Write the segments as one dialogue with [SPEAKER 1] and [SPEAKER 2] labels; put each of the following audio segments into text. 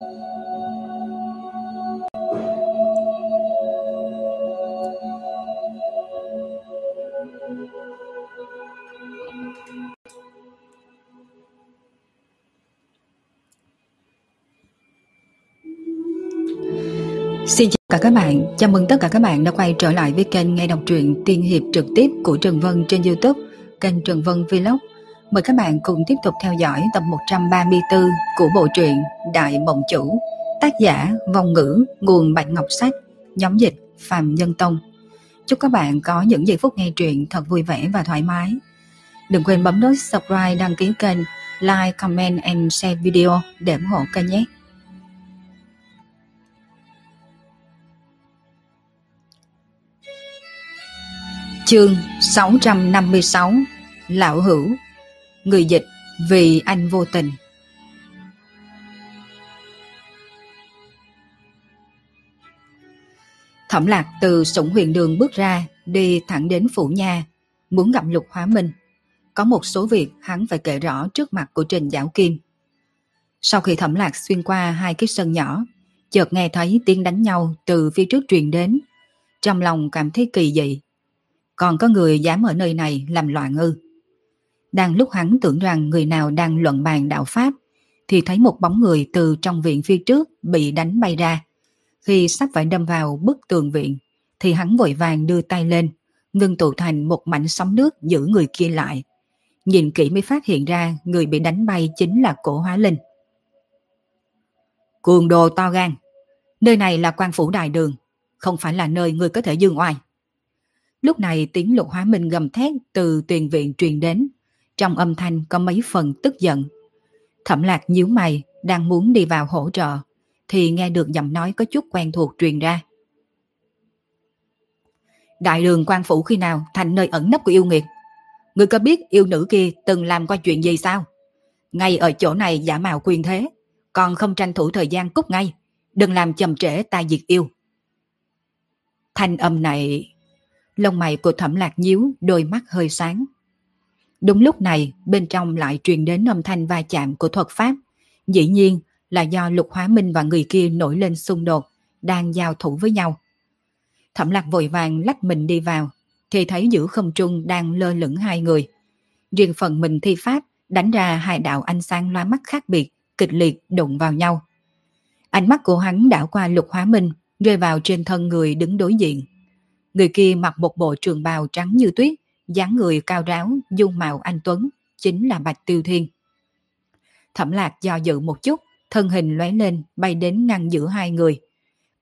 [SPEAKER 1] Xin chào cả các bạn, chào mừng tất cả các bạn đã quay trở lại với kênh nghe đọc truyện tiên hiệp trực tiếp của Trần Vân trên Youtube, kênh Trần Vân Vlog. Mời các bạn cùng tiếp tục theo dõi tập 134 của bộ truyện Đại Mộng Chủ, tác giả Vong Ngữ, nguồn Bạch Ngọc Sách, nhóm dịch Phạm Nhân Tông. Chúc các bạn có những giây phút nghe truyện thật vui vẻ và thoải mái. Đừng quên bấm nút subscribe, đăng ký kênh, like, comment and share video để ủng hộ kênh nhé. Chương 656 Lão Hữu Người dịch Vì anh vô tình. Thẩm lạc từ sủng huyền đường bước ra, Đi thẳng đến phủ nhà, Muốn gặp lục hóa minh. Có một số việc hắn phải kể rõ Trước mặt của Trình Giảo Kim. Sau khi thẩm lạc xuyên qua hai cái sân nhỏ, Chợt nghe thấy tiếng đánh nhau Từ phía trước truyền đến. Trong lòng cảm thấy kỳ dị. Còn có người dám ở nơi này làm loạn ư. Đang lúc hắn tưởng rằng người nào đang luận bàn đạo Pháp, thì thấy một bóng người từ trong viện phía trước bị đánh bay ra. Khi sắp phải đâm vào bức tường viện, thì hắn vội vàng đưa tay lên, ngưng tụ thành một mảnh sóng nước giữ người kia lại. Nhìn kỹ mới phát hiện ra người bị đánh bay chính là cổ hóa linh. Cuồng đồ to gan, nơi này là quan phủ đại đường, không phải là nơi người có thể dương oai. Lúc này tiếng lục hóa minh gầm thét từ tiền viện truyền đến. Trong âm thanh có mấy phần tức giận. Thẩm lạc nhíu mày, đang muốn đi vào hỗ trợ, thì nghe được giọng nói có chút quen thuộc truyền ra. Đại đường quan phủ khi nào thành nơi ẩn nấp của yêu nghiệt? Ngươi có biết yêu nữ kia từng làm qua chuyện gì sao? Ngay ở chỗ này giả mạo quyền thế, còn không tranh thủ thời gian cút ngay, đừng làm chậm trễ tai diệt yêu. Thanh âm này lông mày của thẩm lạc nhíu, đôi mắt hơi sáng. Đúng lúc này, bên trong lại truyền đến âm thanh va chạm của thuật pháp. Dĩ nhiên là do Lục Hóa Minh và người kia nổi lên xung đột, đang giao thủ với nhau. Thẩm lạc vội vàng lách mình đi vào, thì thấy giữa không trung đang lơ lửng hai người. Riêng phần mình thi pháp đánh ra hai đạo ánh sáng loa mắt khác biệt, kịch liệt đụng vào nhau. Ánh mắt của hắn đảo qua Lục Hóa Minh, rơi vào trên thân người đứng đối diện. Người kia mặc một bộ trường bào trắng như tuyết, dáng người cao ráo, dung mạo anh Tuấn, chính là Bạch Tiêu Thiên. Thẩm lạc do dự một chút, thân hình lóe lên, bay đến ngăn giữa hai người.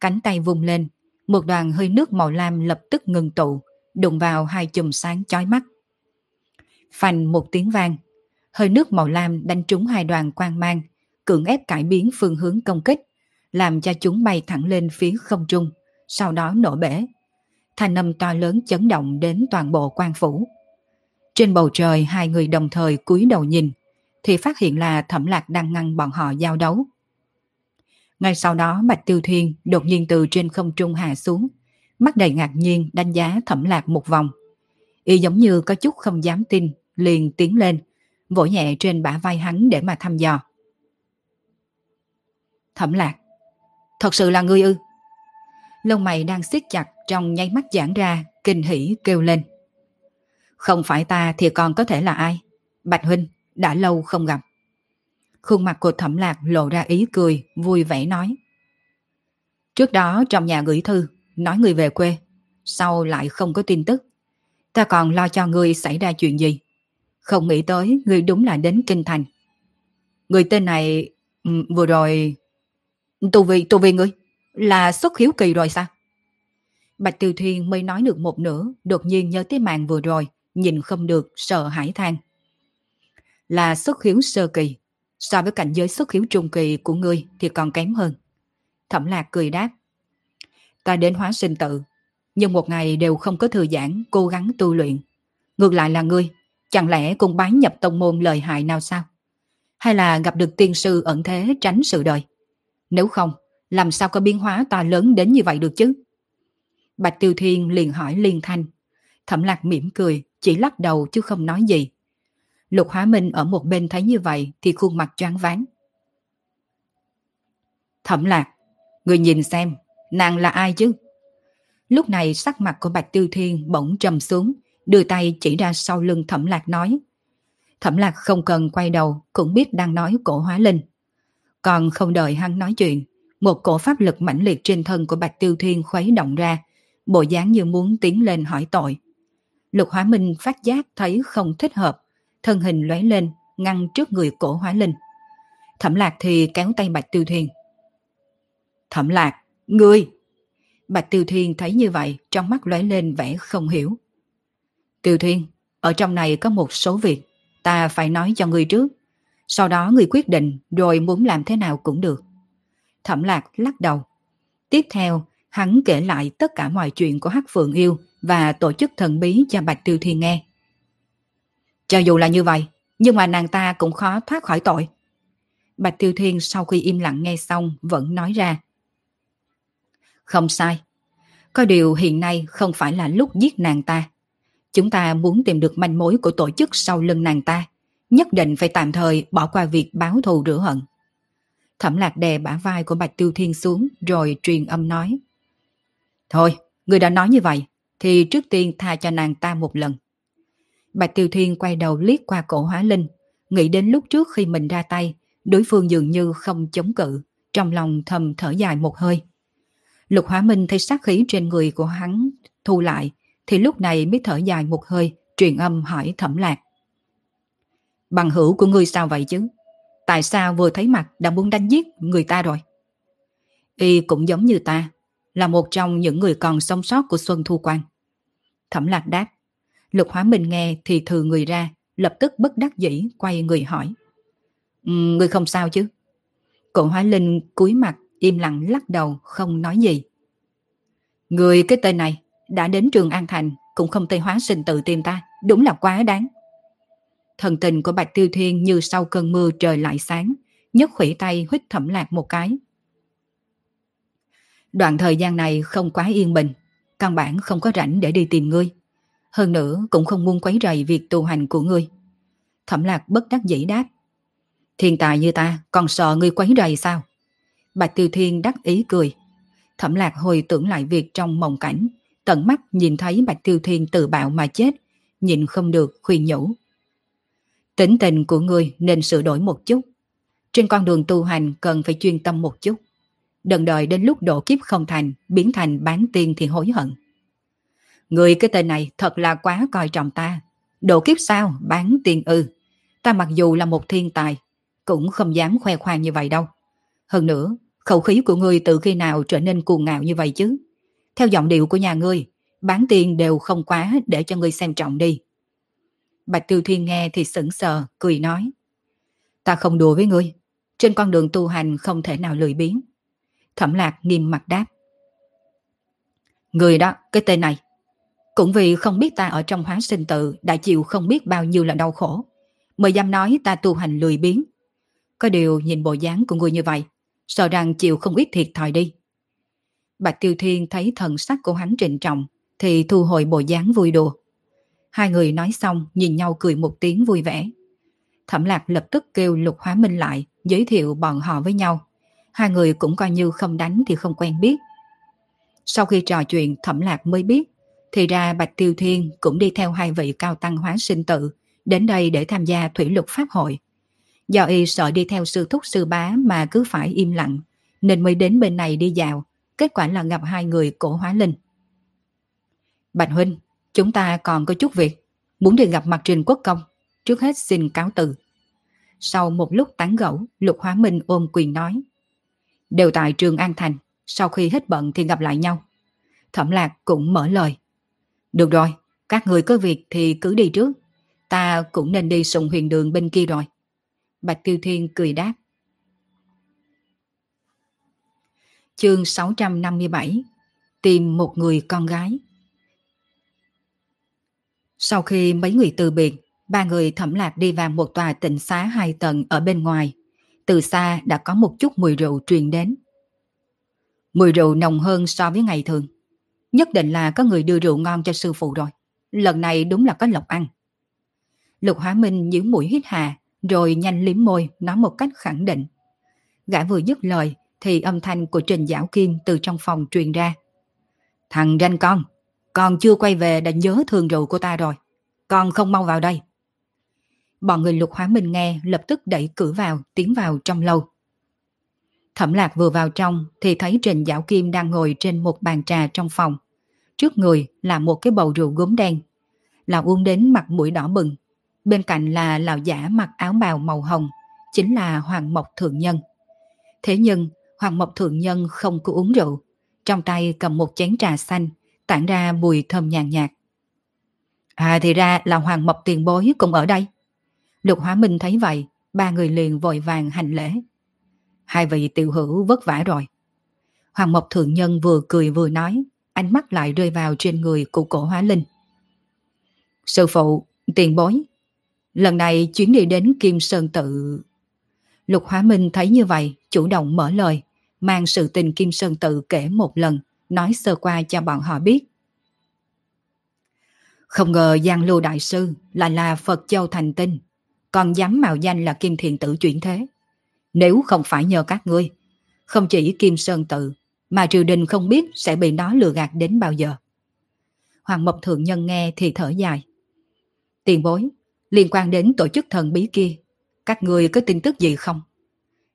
[SPEAKER 1] Cánh tay vùng lên, một đoàn hơi nước màu lam lập tức ngừng tụ, đụng vào hai chùm sáng chói mắt. Phành một tiếng vang, hơi nước màu lam đánh trúng hai đoàn quang mang, cưỡng ép cải biến phương hướng công kích, làm cho chúng bay thẳng lên phía không trung, sau đó nổ bể, thanh âm to lớn chấn động đến toàn bộ quan phủ. Trên bầu trời hai người đồng thời cúi đầu nhìn, thì phát hiện là thẩm lạc đang ngăn bọn họ giao đấu. Ngay sau đó Bạch Tiêu Thiên đột nhiên từ trên không trung hạ xuống, mắt đầy ngạc nhiên đánh giá thẩm lạc một vòng. Y giống như có chút không dám tin, liền tiến lên, vỗ nhẹ trên bả vai hắn để mà thăm dò. Thẩm lạc, thật sự là ngươi ư? Lông mày đang siết chặt trong nháy mắt giãn ra, kinh hỉ kêu lên. Không phải ta thì còn có thể là ai? Bạch Huynh, đã lâu không gặp. Khuôn mặt của thẩm lạc lộ ra ý cười, vui vẻ nói. Trước đó trong nhà gửi thư, nói người về quê, sau lại không có tin tức. Ta còn lo cho người xảy ra chuyện gì. Không nghĩ tới người đúng là đến Kinh Thành. Người tên này ừ, vừa rồi... Tu vi, tu vi ngươi, là xuất hiếu kỳ rồi sao? Bạch Tiêu Thiên mới nói được một nửa, đột nhiên nhớ tới màn vừa rồi, nhìn không được, sợ hãi than. Là xuất hiếu sơ kỳ, so với cảnh giới xuất hiếu trung kỳ của ngươi thì còn kém hơn. Thẩm lạc cười đáp. Ta đến hóa sinh tự, nhưng một ngày đều không có thư giãn, cố gắng tu luyện. Ngược lại là ngươi, chẳng lẽ cùng bái nhập tông môn lời hại nào sao? Hay là gặp được tiên sư ẩn thế tránh sự đời? Nếu không, làm sao có biến hóa to lớn đến như vậy được chứ? Bạch Tiêu Thiên liền hỏi liên thanh. Thẩm lạc mỉm cười, chỉ lắc đầu chứ không nói gì. Lục Hóa Minh ở một bên thấy như vậy thì khuôn mặt choáng váng. Thẩm lạc, người nhìn xem, nàng là ai chứ? Lúc này sắc mặt của Bạch Tiêu Thiên bỗng trầm xuống, đưa tay chỉ ra sau lưng thẩm lạc nói. Thẩm lạc không cần quay đầu, cũng biết đang nói cổ hóa linh. Còn không đợi hắn nói chuyện, một cổ pháp lực mãnh liệt trên thân của Bạch Tiêu Thiên khuấy động ra, bộ dáng như muốn tiến lên hỏi tội. Lục Hóa Minh phát giác thấy không thích hợp, thân hình lóe lên, ngăn trước người cổ hóa linh. Thẩm lạc thì kéo tay Bạch Tiêu Thiên. Thẩm lạc, ngươi! Bạch Tiêu Thiên thấy như vậy, trong mắt lóe lên vẻ không hiểu. Tiêu Thiên, ở trong này có một số việc, ta phải nói cho ngươi trước. Sau đó ngươi quyết định rồi muốn làm thế nào cũng được. Thẩm lạc lắc đầu. Tiếp theo, hắn kể lại tất cả mọi chuyện của Hắc Phượng Yêu và tổ chức thần bí cho Bạch Tiêu Thiên nghe. Cho dù là như vậy, nhưng mà nàng ta cũng khó thoát khỏi tội. Bạch Tiêu Thiên sau khi im lặng nghe xong vẫn nói ra. Không sai. Có điều hiện nay không phải là lúc giết nàng ta. Chúng ta muốn tìm được manh mối của tổ chức sau lưng nàng ta. Nhất định phải tạm thời bỏ qua việc báo thù rửa hận. Thẩm lạc đè bả vai của Bạch Tiêu Thiên xuống rồi truyền âm nói. Thôi, người đã nói như vậy, thì trước tiên tha cho nàng ta một lần. Bạch Tiêu Thiên quay đầu liếc qua cổ hóa linh, nghĩ đến lúc trước khi mình ra tay, đối phương dường như không chống cự, trong lòng thầm thở dài một hơi. Lục Hóa Minh thấy sát khí trên người của hắn thu lại, thì lúc này mới thở dài một hơi, truyền âm hỏi thẩm lạc. Bằng hữu của ngươi sao vậy chứ? Tại sao vừa thấy mặt đã muốn đánh giết người ta rồi? Y cũng giống như ta, là một trong những người còn sống sót của Xuân Thu Quan. Thẩm lạc đáp. Lục Hóa Minh nghe thì thừa người ra, lập tức bất đắc dĩ quay người hỏi. Um, người không sao chứ? Cổ Hóa Linh cúi mặt, im lặng lắc đầu, không nói gì. Người cái tên này đã đến trường An Thành cũng không tây hóa sinh tự tìm ta, đúng là quá đáng. Thần tình của Bạch Tiêu Thiên như sau cơn mưa trời lại sáng, nhấc khủy tay hít thẩm lạc một cái. Đoạn thời gian này không quá yên bình, căn bản không có rảnh để đi tìm ngươi. Hơn nữa cũng không muốn quấy rầy việc tu hành của ngươi. Thẩm lạc bất đắc dĩ đáp. Thiên tài như ta còn sợ ngươi quấy rầy sao? Bạch Tiêu Thiên đắc ý cười. Thẩm lạc hồi tưởng lại việc trong mộng cảnh, tận mắt nhìn thấy Bạch Tiêu Thiên tự bạo mà chết, nhìn không được khuyên nhủ. Tính tình của ngươi nên sửa đổi một chút. Trên con đường tu hành cần phải chuyên tâm một chút. Đừng đợi đến lúc độ kiếp không thành, biến thành bán tiên thì hối hận. Người cái tên này thật là quá coi trọng ta. Độ kiếp sao, bán tiên ư. Ta mặc dù là một thiên tài, cũng không dám khoe khoang như vậy đâu. Hơn nữa, khẩu khí của ngươi từ khi nào trở nên cuồng ngạo như vậy chứ? Theo giọng điệu của nhà ngươi, bán tiên đều không quá để cho ngươi xem trọng đi. Bạch Tiêu Thiên nghe thì sững sờ, cười nói. Ta không đùa với ngươi. Trên con đường tu hành không thể nào lười biếng. Thẩm lạc nghiêm mặt đáp. Người đó, cái tên này. Cũng vì không biết ta ở trong hóa sinh tự đã chịu không biết bao nhiêu là đau khổ. Mới dám nói ta tu hành lười biếng. Có điều nhìn bộ dáng của người như vậy, sợ rằng chịu không ít thiệt thòi đi. Bạch Tiêu Thiên thấy thần sắc của hắn trịnh trọng, thì thu hồi bộ dáng vui đùa. Hai người nói xong nhìn nhau cười một tiếng vui vẻ. Thẩm lạc lập tức kêu Lục Hóa Minh lại, giới thiệu bọn họ với nhau. Hai người cũng coi như không đánh thì không quen biết. Sau khi trò chuyện thẩm lạc mới biết, thì ra Bạch Tiêu Thiên cũng đi theo hai vị cao tăng hóa sinh tự, đến đây để tham gia thủy lục pháp hội. Do y sợ đi theo sư thúc sư bá mà cứ phải im lặng, nên mới đến bên này đi dạo, kết quả là gặp hai người cổ hóa linh. Bạch Huynh, chúng ta còn có chút việc, muốn đi gặp mặt Trình Quốc Công, trước hết xin cáo từ. Sau một lúc tán gẫu, Lục Hóa Minh ôm quyền nói. Đều tại trường An Thành, sau khi hết bận thì gặp lại nhau. Thẩm Lạc cũng mở lời. Được rồi, các người có việc thì cứ đi trước. Ta cũng nên đi sùng huyền đường bên kia rồi. Bạch Tiêu Thiên cười đáp. Chương 657 Tìm một người con gái sau khi mấy người từ biệt, ba người thẩm lạc đi vào một tòa tịnh xá hai tầng ở bên ngoài. Từ xa đã có một chút mùi rượu truyền đến. Mùi rượu nồng hơn so với ngày thường. Nhất định là có người đưa rượu ngon cho sư phụ rồi. Lần này đúng là có lộc ăn. Lục Hóa Minh nhíu mũi hít hà, rồi nhanh liếm môi nói một cách khẳng định. Gã vừa dứt lời thì âm thanh của Trình Giảo Kim từ trong phòng truyền ra. Thằng ranh con, con chưa quay về đã nhớ thường rượu của ta rồi. Con không mau vào đây. Bọn người lục hóa minh nghe lập tức đẩy cửa vào, tiến vào trong lâu. Thẩm lạc vừa vào trong thì thấy Trình Giảo Kim đang ngồi trên một bàn trà trong phòng. Trước người là một cái bầu rượu gốm đen. Lão uống đến mặt mũi đỏ bừng. Bên cạnh là lão giả mặc áo bào màu hồng, chính là Hoàng Mộc Thượng Nhân. Thế nhưng Hoàng Mộc Thượng Nhân không có uống rượu. Trong tay cầm một chén trà xanh, tản ra mùi thơm nhàn nhạt. À thì ra là Hoàng Mộc tiền bối cũng ở đây. Lục Hóa Minh thấy vậy, ba người liền vội vàng hành lễ. Hai vị tiểu hữu vất vả rồi. Hoàng Mộc Thượng Nhân vừa cười vừa nói, ánh mắt lại rơi vào trên người của cổ hóa linh. Sư phụ, tiền bối, lần này chuyến đi đến Kim Sơn Tự... Lục Hóa Minh thấy như vậy, chủ động mở lời, mang sự tình Kim Sơn Tự kể một lần, nói sơ qua cho bọn họ biết. Không ngờ Giang Lưu Đại Sư lại là Phật Châu Thành Tinh, còn dám mạo danh là Kim thiền Tử chuyển thế. Nếu không phải nhờ các ngươi, không chỉ Kim Sơn Tự, mà triều đình không biết sẽ bị nó lừa gạt đến bao giờ. Hoàng Mộc Thượng Nhân nghe thì thở dài. Tiền bối, liên quan đến tổ chức thần bí kia, các người có tin tức gì không?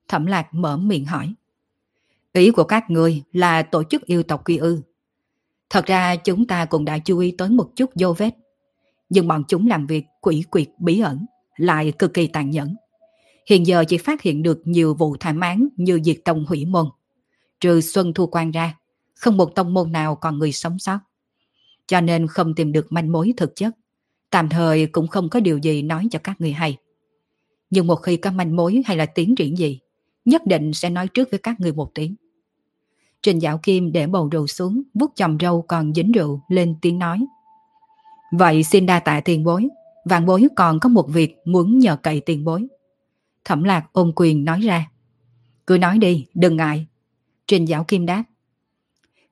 [SPEAKER 1] Thẩm Lạc mở miệng hỏi. Ý của các người là tổ chức yêu tộc quy ư. Thật ra chúng ta cũng đã chú ý tới một chút vô vết. Nhưng bọn chúng làm việc quỷ quyệt bí ẩn, lại cực kỳ tàn nhẫn. Hiện giờ chỉ phát hiện được nhiều vụ thảm án như diệt tông hủy môn. Trừ Xuân Thu Quan ra, không một tông môn nào còn người sống sót. Cho nên không tìm được manh mối thực chất. Tạm thời cũng không có điều gì nói cho các người hay. Nhưng một khi có manh mối hay là tiến triển gì, nhất định sẽ nói trước với các người một tiếng. Trình Dạo Kim để bầu rượu xuống, vuốt chồng râu còn dính rượu, lên tiếng nói. Vậy xin đa tạ tiền bối, vạn bối còn có một việc muốn nhờ cậy tiền bối. Thẩm lạc ôm quyền nói ra. Cứ nói đi, đừng ngại. Trình Dạo Kim đáp.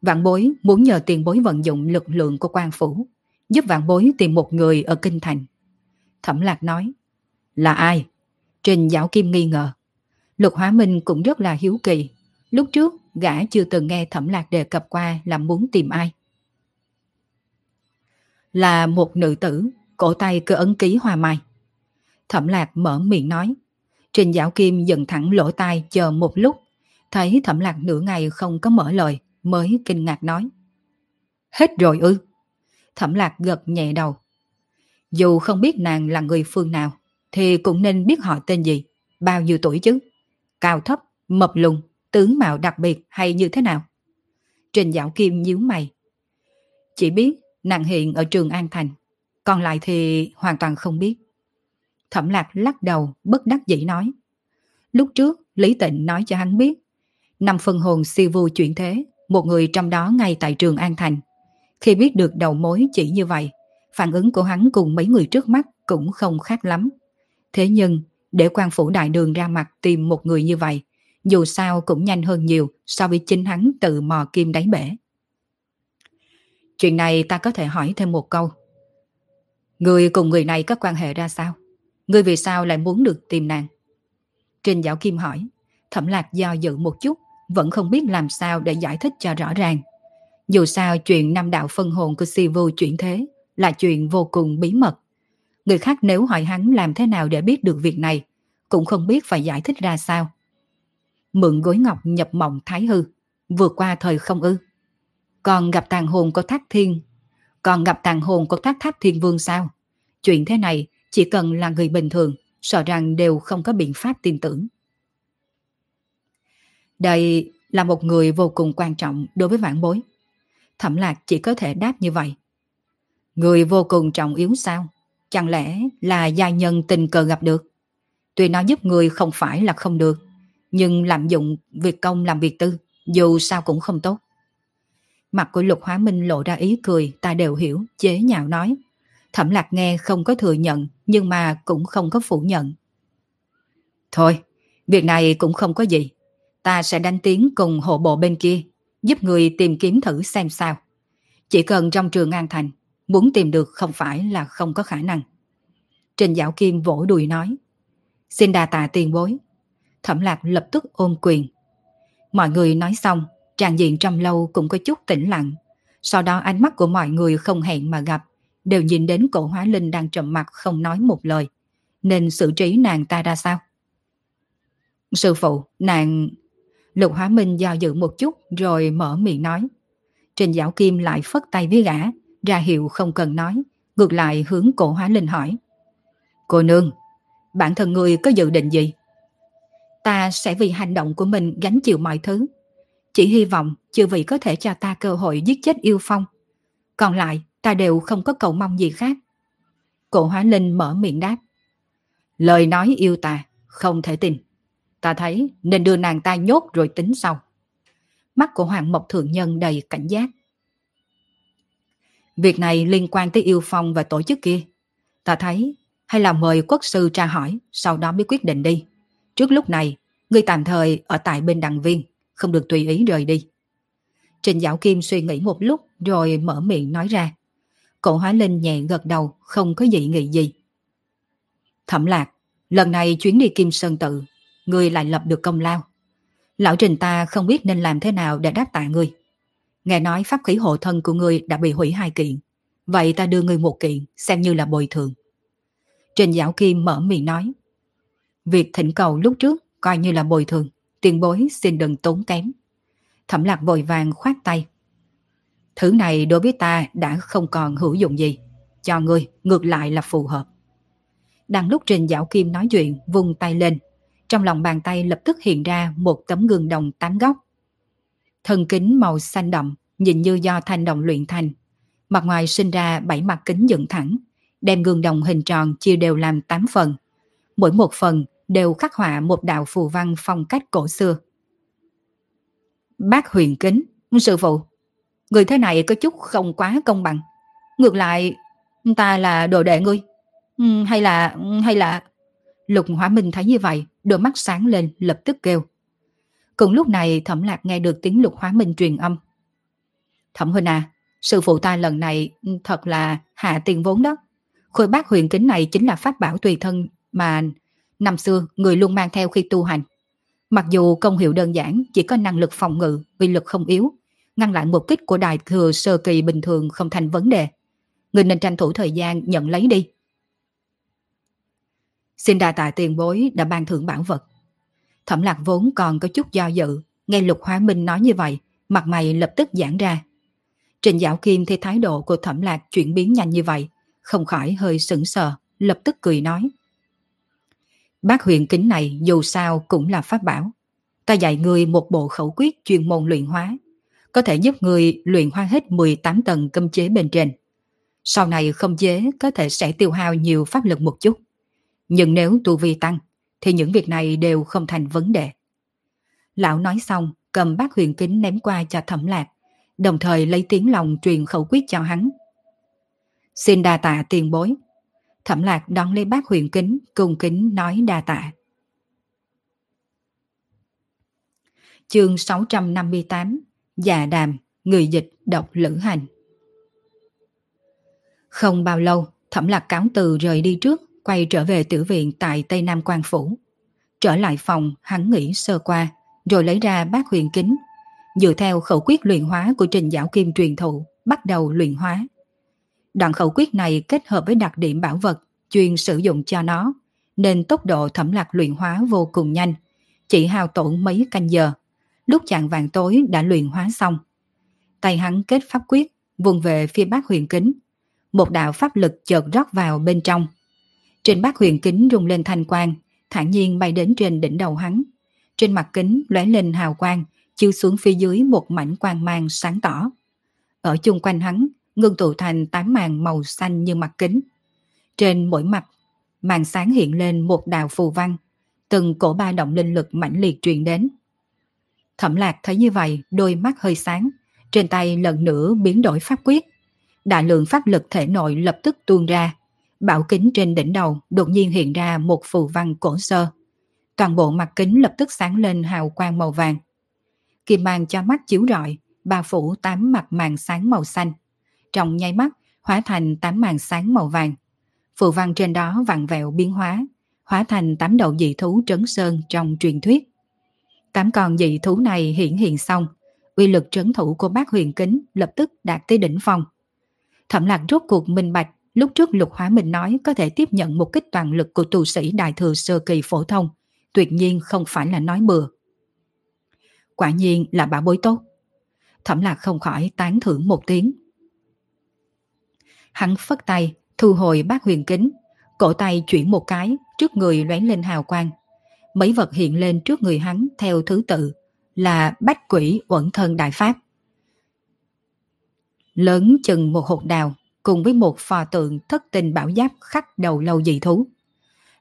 [SPEAKER 1] Vạn bối muốn nhờ tiền bối vận dụng lực lượng của quan phủ, giúp vạn bối tìm một người ở Kinh Thành. Thẩm lạc nói. Là ai? Trình Dạo Kim nghi ngờ. Lục Hóa Minh cũng rất là hiếu kỳ. Lúc trước, gã chưa từng nghe Thẩm Lạc đề cập qua là muốn tìm ai. Là một nữ tử, cổ tay cơ ấn ký hoa mai. Thẩm Lạc mở miệng nói. Trình Giảo Kim dần thẳng lỗ tai chờ một lúc, thấy Thẩm Lạc nửa ngày không có mở lời, mới kinh ngạc nói. Hết rồi ư? Thẩm Lạc gật nhẹ đầu. Dù không biết nàng là người phương nào, thì cũng nên biết họ tên gì, bao nhiêu tuổi chứ cao thấp, mập lùn, tướng mạo đặc biệt hay như thế nào? Trình Dạo Kim nhíu mày. Chỉ biết nàng hiện ở trường An Thành, còn lại thì hoàn toàn không biết. Thẩm Lạc lắc đầu, bất đắc dĩ nói. Lúc trước, Lý Tịnh nói cho hắn biết, năm phân hồn siêu vu chuyển thế, một người trong đó ngay tại trường An Thành. Khi biết được đầu mối chỉ như vậy, phản ứng của hắn cùng mấy người trước mắt cũng không khác lắm. Thế nhưng, để quan phủ đại đường ra mặt tìm một người như vậy, dù sao cũng nhanh hơn nhiều so với chính hắn tự mò kim đáy bể. Chuyện này ta có thể hỏi thêm một câu. Người cùng người này có quan hệ ra sao? Người vì sao lại muốn được tìm nàng? Trình Giảo Kim hỏi, thẩm lạc do dự một chút, vẫn không biết làm sao để giải thích cho rõ ràng. Dù sao chuyện năm đạo phân hồn của Sivu vô chuyển thế là chuyện vô cùng bí mật. Người khác nếu hỏi hắn làm thế nào để biết được việc này, cũng không biết phải giải thích ra sao. Mượn gối ngọc nhập mộng thái hư, vượt qua thời không ư. Còn gặp tàn hồn của thác thiên, còn gặp tàn hồn của thác tháp thiên vương sao? Chuyện thế này chỉ cần là người bình thường, sợ rằng đều không có biện pháp tin tưởng. Đây là một người vô cùng quan trọng đối với vạn bối. Thẩm lạc chỉ có thể đáp như vậy. Người vô cùng trọng yếu sao? Chẳng lẽ là gia nhân tình cờ gặp được? Tuy nó giúp người không phải là không được, nhưng lạm dụng việc công làm việc tư, dù sao cũng không tốt. Mặt của Lục Hóa Minh lộ ra ý cười, ta đều hiểu, chế nhạo nói. Thẩm lạc nghe không có thừa nhận, nhưng mà cũng không có phủ nhận. Thôi, việc này cũng không có gì. Ta sẽ đánh tiếng cùng hộ bộ bên kia, giúp người tìm kiếm thử xem sao. Chỉ cần trong trường An Thành, muốn tìm được không phải là không có khả năng. Trình Dạo Kim vỗ đùi nói. Xin đà tạ tiền bối. Thẩm lạc lập tức ôm quyền. Mọi người nói xong, tràn diện trong lâu cũng có chút tĩnh lặng. Sau đó ánh mắt của mọi người không hẹn mà gặp, đều nhìn đến cổ hóa linh đang trầm mặt không nói một lời. Nên xử trí nàng ta ra sao? Sư phụ, nàng... Lục Hóa Minh do dự một chút rồi mở miệng nói. Trình Giảo Kim lại phất tay với gã, ra hiệu không cần nói, ngược lại hướng cổ hóa linh hỏi. Cô nương, bản thân người có dự định gì? Ta sẽ vì hành động của mình gánh chịu mọi thứ. Chỉ hy vọng chư vị có thể cho ta cơ hội giết chết yêu phong. Còn lại, ta đều không có cầu mong gì khác. Cổ hóa linh mở miệng đáp. Lời nói yêu ta, không thể tin. Ta thấy nên đưa nàng ta nhốt rồi tính sau. Mắt của Hoàng Mộc Thượng Nhân đầy cảnh giác. Việc này liên quan tới yêu phong và tổ chức kia. Ta thấy hay là mời quốc sư tra hỏi, sau đó mới quyết định đi. Trước lúc này, ngươi tạm thời ở tại bên đằng viên, không được tùy ý rời đi. Trình Dạo Kim suy nghĩ một lúc rồi mở miệng nói ra. Cậu Hóa Linh nhẹ gật đầu, không có dị nghị gì. Thẩm lạc, lần này chuyến đi Kim Sơn Tự, ngươi lại lập được công lao. Lão Trình ta không biết nên làm thế nào để đáp tạ ngươi. Nghe nói pháp khí hộ thân của ngươi đã bị hủy hai kiện. Vậy ta đưa ngươi một kiện, xem như là bồi thường. Trình Dạo Kim mở miệng nói. Việc thỉnh cầu lúc trước coi như là bồi thường, tiền bối xin đừng tốn kém. Thẩm lạc vội vàng khoát tay. Thứ này đối với ta đã không còn hữu dụng gì. Cho ngươi, ngược lại là phù hợp. Đang lúc Trình Dạo Kim nói chuyện, vung tay lên. Trong lòng bàn tay lập tức hiện ra một tấm gương đồng tám góc. Thân kính màu xanh đậm, nhìn như do thanh đồng luyện thành. Mặt ngoài sinh ra bảy mặt kính dựng thẳng, đem gương đồng hình tròn chia đều làm 8 phần. Mỗi một phần đều khắc họa một đạo phù văn phong cách cổ xưa. Bác huyền kính, sư phụ, người thế này có chút không quá công bằng. Ngược lại, ta là đồ đệ ngươi. Ừ, hay là, hay là... Lục Hóa Minh thấy như vậy, đôi mắt sáng lên lập tức kêu. Cùng lúc này Thẩm Lạc nghe được tiếng Lục Hóa Minh truyền âm. Thẩm Huynh à, sư phụ ta lần này ừ, thật là hạ tiền vốn đó. Khôi bác huyền kính này chính là pháp bảo tùy thân mà năm xưa người luôn mang theo khi tu hành. Mặc dù công hiệu đơn giản chỉ có năng lực phòng ngự, uy lực không yếu, ngăn lại một kích của đại thừa sơ kỳ bình thường không thành vấn đề. Người nên tranh thủ thời gian nhận lấy đi. Xin đà tạ tiền bối đã ban thưởng bản vật. Thẩm lạc vốn còn có chút do dự, nghe Lục Hóa Minh nói như vậy, mặt mày lập tức giãn ra. Trình Dạo Kim thấy thái độ của Thẩm lạc chuyển biến nhanh như vậy, không khỏi hơi sững sờ, lập tức cười nói. Bác huyền kính này dù sao cũng là pháp bảo. Ta dạy người một bộ khẩu quyết chuyên môn luyện hóa, có thể giúp người luyện hóa hết 18 tầng cơm chế bên trên. Sau này không chế có thể sẽ tiêu hao nhiều pháp lực một chút. Nhưng nếu tu vi tăng, thì những việc này đều không thành vấn đề. Lão nói xong, cầm bát huyền kính ném qua cho thẩm lạc, đồng thời lấy tiếng lòng truyền khẩu quyết cho hắn. Xin đa tạ tiền bối. Thẩm lạc đón lấy bác huyền kính, cùng kính nói đa tạ. Chương 658 Già đàm, người dịch độc lữ hành Không bao lâu, thẩm lạc cáo từ rời đi trước, quay trở về tử viện tại Tây Nam Quan Phủ. Trở lại phòng, hắn nghỉ sơ qua, rồi lấy ra bát huyền kính, dựa theo khẩu quyết luyện hóa của trình giáo kim truyền thụ, bắt đầu luyện hóa. Đoạn khẩu quyết này kết hợp với đặc điểm bảo vật chuyên sử dụng cho nó, nên tốc độ thẩm lạc luyện hóa vô cùng nhanh, chỉ hao tổn mấy canh giờ. Lúc chạng vàng tối đã luyện hóa xong. Tay hắn kết pháp quyết, vùng về phía bát huyền kính. Một đạo pháp lực chợt rót vào bên trong. Trên bát huyền kính rung lên thanh quang, thản nhiên bay đến trên đỉnh đầu hắn. Trên mặt kính lóe lên hào quang, chiếu xuống phía dưới một mảnh quang mang sáng tỏ. Ở chung quanh hắn ngưng tụ thành tám màn màu xanh như mặt kính. Trên mỗi mặt, màn sáng hiện lên một đạo phù văn, từng cổ ba động linh lực mãnh liệt truyền đến. Thẩm lạc thấy như vậy, đôi mắt hơi sáng, trên tay lần nữa biến đổi pháp quyết. Đại lượng pháp lực thể nội lập tức tuôn ra, bảo kính trên đỉnh đầu đột nhiên hiện ra một phù văn cổ sơ. Toàn bộ mặt kính lập tức sáng lên hào quang màu vàng. Kim mang cho mắt chiếu rọi, bao phủ tám mặt màn sáng màu xanh trong nháy mắt hóa thành tám màn sáng màu vàng. Phù văn trên đó vặn vẹo biến hóa, hóa thành tám đầu dị thú trấn sơn trong truyền thuyết. Tám con dị thú này hiển hiện xong, uy lực trấn thủ của bác huyền kính lập tức đạt tới đỉnh phong. Thẩm lạc rốt cuộc minh bạch, lúc trước lục hóa mình nói có thể tiếp nhận một kích toàn lực của tù sĩ đại thừa sơ kỳ phổ thông, tuyệt nhiên không phải là nói bừa. Quả nhiên là bảo bối tốt. Thẩm lạc không khỏi tán thưởng một tiếng. Hắn phất tay, thu hồi bát huyền kính, cổ tay chuyển một cái, trước người lóe lên hào quang. Mấy vật hiện lên trước người hắn theo thứ tự là bách quỷ uẩn thân đại pháp. Lớn chừng một hột đào cùng với một phò tượng thất tình bảo giáp khắc đầu lâu dị thú.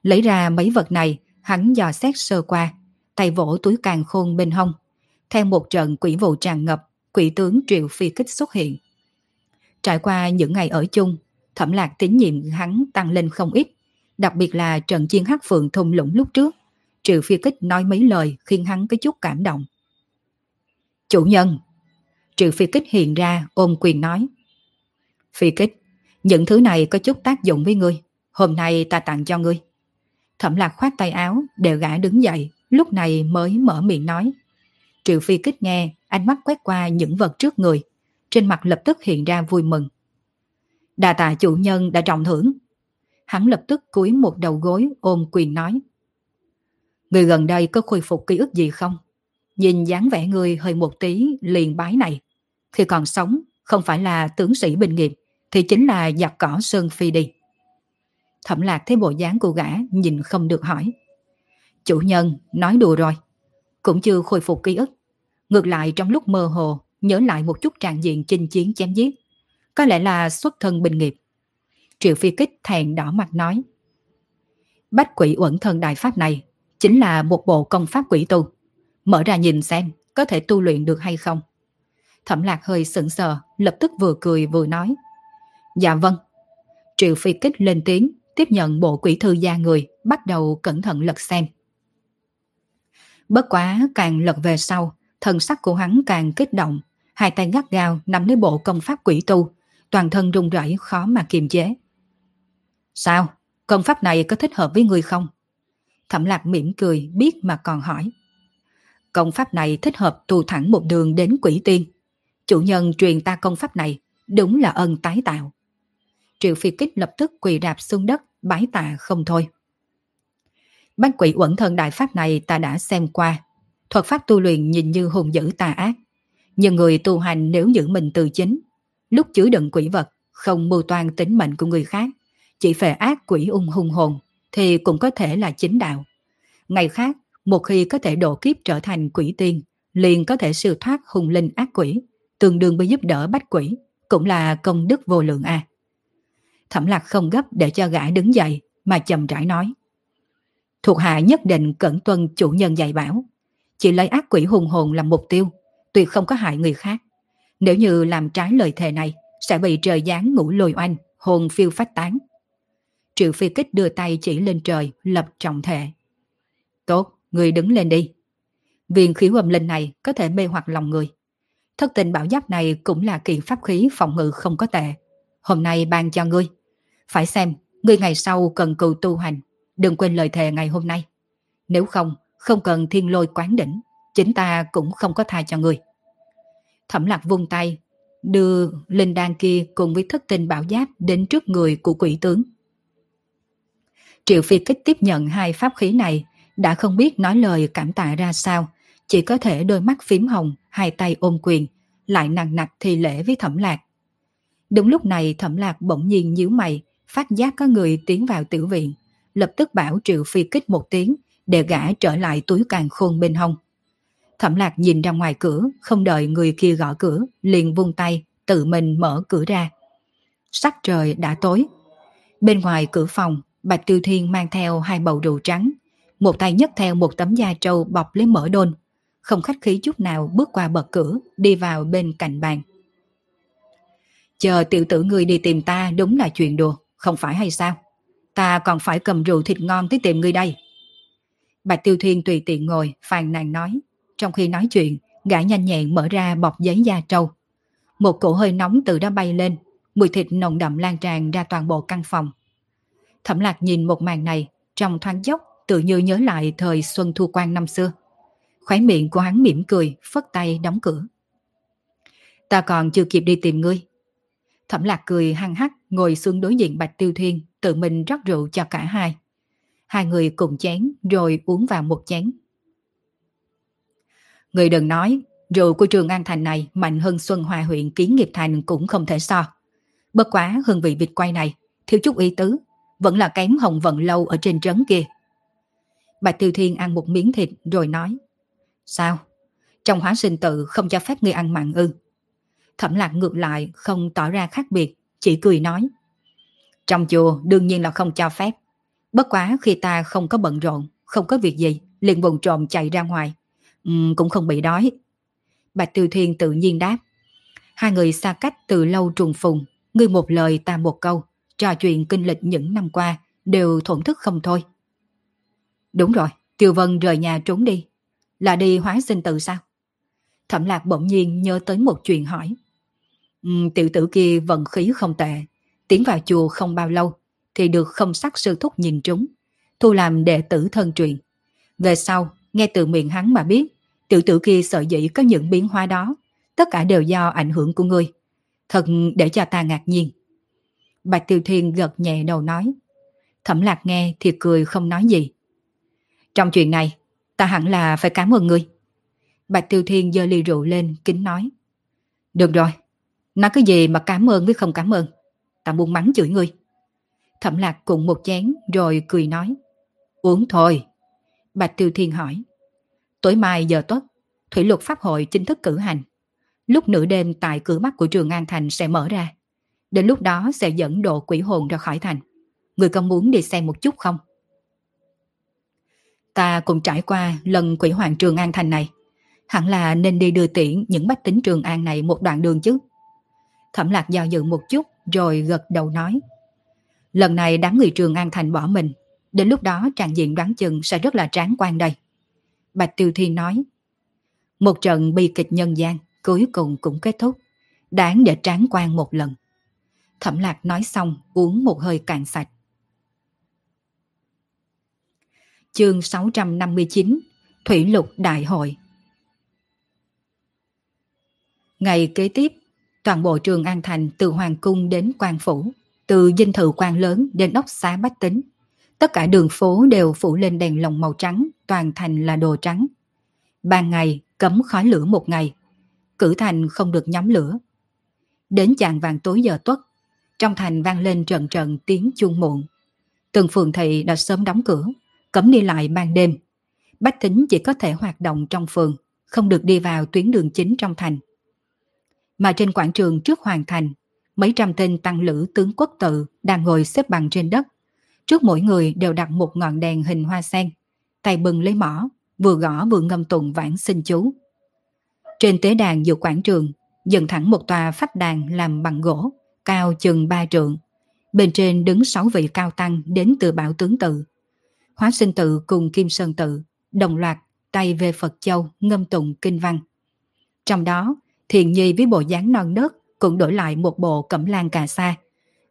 [SPEAKER 1] Lấy ra mấy vật này, hắn dò xét sơ qua, tay vỗ túi càng khôn bên hông. Theo một trận quỷ vụ tràn ngập, quỷ tướng Triệu Phi Kích xuất hiện. Trải qua những ngày ở chung, thẩm lạc tín nhiệm hắn tăng lên không ít, đặc biệt là trận chiến hắc phượng thung lũng lúc trước. Triệu Phi Kích nói mấy lời khiến hắn có chút cảm động. Chủ nhân! Triệu Phi Kích hiện ra ôm quyền nói. Phi Kích, những thứ này có chút tác dụng với ngươi. Hôm nay ta tặng cho ngươi. Thẩm lạc khoát tay áo để gã đứng dậy, lúc này mới mở miệng nói. Triệu Phi Kích nghe, ánh mắt quét qua những vật trước người. Trên mặt lập tức hiện ra vui mừng. Đà tạ chủ nhân đã trọng thưởng. Hắn lập tức cúi một đầu gối ôm quyền nói. Người gần đây có khôi phục ký ức gì không? Nhìn dáng vẻ người hơi một tí liền bái này. Khi còn sống, không phải là tướng sĩ bình nghiệp, thì chính là giặc cỏ Sơn Phi đi. Thẩm lạc thấy bộ dáng của gã nhìn không được hỏi. Chủ nhân nói đùa rồi. Cũng chưa khôi phục ký ức. Ngược lại trong lúc mơ hồ nhớ lại một chút trạng diện chinh chiến chém giết. Có lẽ là xuất thân bình nghiệp. Triệu Phi Kích thẹn đỏ mặt nói. Bách quỷ uẩn thân đại pháp này chính là một bộ công pháp quỷ tu. Mở ra nhìn xem có thể tu luyện được hay không. Thẩm lạc hơi sững sờ, lập tức vừa cười vừa nói. Dạ vâng. Triệu Phi Kích lên tiếng, tiếp nhận bộ quỷ thư gia người, bắt đầu cẩn thận lật xem. Bất quá càng lật về sau, thần sắc của hắn càng kích động, hai tay gắt gao nắm lấy bộ công pháp quỷ tu, toàn thân run rẩy khó mà kiềm chế. Sao? Công pháp này có thích hợp với người không? Thẩm lạc mỉm cười biết mà còn hỏi. Công pháp này thích hợp tu thẳng một đường đến quỷ tiên. Chủ nhân truyền ta công pháp này, đúng là ân tái tạo. Triệu Phi Kích lập tức quỳ đạp xuống đất, bái tạ không thôi. Bách quỷ uẩn thân đại pháp này ta đã xem qua. Thuật pháp tu luyện nhìn như hùng dữ tà ác. Nhưng người tu hành nếu giữ mình từ chính, lúc chứa đựng quỷ vật, không mưu toan tính mệnh của người khác, chỉ phệ ác quỷ ung hung hồn, thì cũng có thể là chính đạo. Ngày khác, một khi có thể độ kiếp trở thành quỷ tiên, liền có thể siêu thoát hùng linh ác quỷ, tương đương với giúp đỡ bách quỷ, cũng là công đức vô lượng a. Thẩm lạc không gấp để cho gã đứng dậy, mà chậm rãi nói. Thuộc hạ nhất định cẩn tuân chủ nhân dạy bảo, chỉ lấy ác quỷ hùng hồn làm mục tiêu, tuyệt không có hại người khác. Nếu như làm trái lời thề này, sẽ bị trời giáng ngủ lôi oanh, hồn phiêu phách tán. Triệu phi kích đưa tay chỉ lên trời, lập trọng thể. Tốt, người đứng lên đi. Viên khí âm linh này có thể mê hoặc lòng người. Thất tình bảo giáp này cũng là kiện pháp khí phòng ngự không có tệ. Hôm nay ban cho ngươi. Phải xem, ngươi ngày sau cần cù tu hành. Đừng quên lời thề ngày hôm nay. Nếu không, không cần thiên lôi quán đỉnh. Chính ta cũng không có tha cho người Thẩm lạc vung tay, đưa linh đan kia cùng với thất tình bảo giáp đến trước người của quỷ tướng. Triệu Phi Kích tiếp nhận hai pháp khí này, đã không biết nói lời cảm tạ ra sao, chỉ có thể đôi mắt phím hồng, hai tay ôm quyền, lại nặng nặc thì lễ với thẩm lạc. Đúng lúc này thẩm lạc bỗng nhiên nhíu mày, phát giác có người tiến vào tiểu viện, lập tức bảo Triệu Phi Kích một tiếng để gã trở lại túi càng khôn bên hông. Thẩm lạc nhìn ra ngoài cửa, không đợi người kia gõ cửa, liền vung tay, tự mình mở cửa ra. Sắc trời đã tối. Bên ngoài cửa phòng, Bạch Tiêu Thiên mang theo hai bầu rượu trắng, một tay nhấc theo một tấm da trâu bọc lấy mỡ đôn, không khách khí chút nào bước qua bậc cửa, đi vào bên cạnh bàn. Chờ tiểu tử người đi tìm ta đúng là chuyện đùa, không phải hay sao? Ta còn phải cầm rượu thịt ngon tới tìm người đây. Bạch Tiêu Thiên tùy tiện ngồi, phàn nàn nói. Trong khi nói chuyện, gã nhanh nhẹn mở ra bọc giấy da trâu. Một cổ hơi nóng từ đó bay lên, mùi thịt nồng đậm lan tràn ra toàn bộ căn phòng. Thẩm lạc nhìn một màn này, trong thoáng chốc tự như nhớ lại thời xuân thu quan năm xưa. Khóe miệng của hắn mỉm cười, phất tay đóng cửa. Ta còn chưa kịp đi tìm ngươi. Thẩm lạc cười hăng hắc ngồi xuống đối diện Bạch Tiêu Thiên, tự mình rót rượu cho cả hai. Hai người cùng chén rồi uống vào một chén. Người đừng nói, rượu của trường An Thành này mạnh hơn Xuân Hòa huyện Kiến Nghiệp Thành cũng không thể so. Bất quá hương vị vịt quay này, thiếu chút ý tứ, vẫn là kém hồng vận lâu ở trên trấn kia. Bạch Tiêu Thiên ăn một miếng thịt rồi nói. Sao? Trong hóa sinh tự không cho phép ngươi ăn mặn ư? Thẩm lạc ngược lại không tỏ ra khác biệt, chỉ cười nói. Trong chùa đương nhiên là không cho phép. Bất quá khi ta không có bận rộn, không có việc gì, liền vùng trộm chạy ra ngoài. Uhm, cũng không bị đói. Bạch Tiêu Thiên tự nhiên đáp. Hai người xa cách từ lâu trùng phùng, ngươi một lời ta một câu, trò chuyện kinh lịch những năm qua đều thổn thức không thôi. Đúng rồi, Tiêu Vân rời nhà trốn đi. Là đi hóa sinh tự sao? Thẩm lạc bỗng nhiên nhớ tới một chuyện hỏi. Um, tiểu tử kia vận khí không tệ, tiến vào chùa không bao lâu thì được không sắc sư thúc nhìn trúng, thu làm đệ tử thân truyền. Về sau, nghe từ miệng hắn mà biết, tiểu tử kia sợ dĩ có những biến hóa đó, tất cả đều do ảnh hưởng của ngươi. Thật để cho ta ngạc nhiên. Bạch Tiêu Thiên gật nhẹ đầu nói. Thẩm lạc nghe thì cười không nói gì. Trong chuyện này, ta hẳn là phải cảm ơn ngươi. Bạch Tiêu Thiên giơ ly rượu lên, kính nói. Được rồi, nói cái gì mà cảm ơn với không cảm ơn. Ta buông mắng chửi ngươi. Thẩm lạc cùng một chén rồi cười nói. Uống thôi. Bạch Tiêu Thiên hỏi. Tối mai giờ tuất, Thủy luật Pháp hội chính thức cử hành. Lúc nửa đêm tại cửa mắt của trường An Thành sẽ mở ra. Đến lúc đó sẽ dẫn độ quỷ hồn ra khỏi thành. Người có muốn đi xem một chút không? Ta cũng trải qua lần quỷ hoàng trường An Thành này. Hẳn là nên đi đưa tiễn những bách tính trường An này một đoạn đường chứ. Thẩm lạc do dự một chút rồi gật đầu nói. Lần này đám người trường An Thành bỏ mình. Đến lúc đó trạng diện đoán chừng sẽ rất là tráng quan đây. Bạch Tiêu Thiên nói. Một trận bi kịch nhân gian cuối cùng cũng kết thúc. Đáng để tráng quan một lần. Thẩm lạc nói xong uống một hơi cạn sạch. Chương 659 Thủy lục đại hội Ngày kế tiếp, toàn bộ trường An Thành từ Hoàng Cung đến quan Phủ, từ dinh thự quan lớn đến ốc xá bách tính. Tất cả đường phố đều phủ lên đèn lồng màu trắng, toàn thành là đồ trắng. Ban ngày cấm khói lửa một ngày, cử thành không được nhóm lửa. Đến chạng vàng tối giờ tuất, trong thành vang lên trận trận tiếng chuông muộn. Từng phường thị đã sớm đóng cửa, cấm đi lại ban đêm. Bách tính chỉ có thể hoạt động trong phường, không được đi vào tuyến đường chính trong thành. Mà trên quảng trường trước hoàng thành, mấy trăm tên tăng lữ tướng quốc tự đang ngồi xếp bằng trên đất. Trước mỗi người đều đặt một ngọn đèn hình hoa sen, tay bừng lấy mỏ, vừa gõ vừa ngâm tụng vãng sinh chú. Trên tế đàn giữa quảng trường, dựng thẳng một tòa phách đàn làm bằng gỗ, cao chừng ba trượng. Bên trên đứng sáu vị cao tăng đến từ bảo tướng tự. Hóa sinh tự cùng Kim Sơn tự, đồng loạt tay về Phật Châu ngâm tụng kinh văn. Trong đó, Thiền Nhi với bộ dáng non nớt cũng đổi lại một bộ cẩm lan cà sa.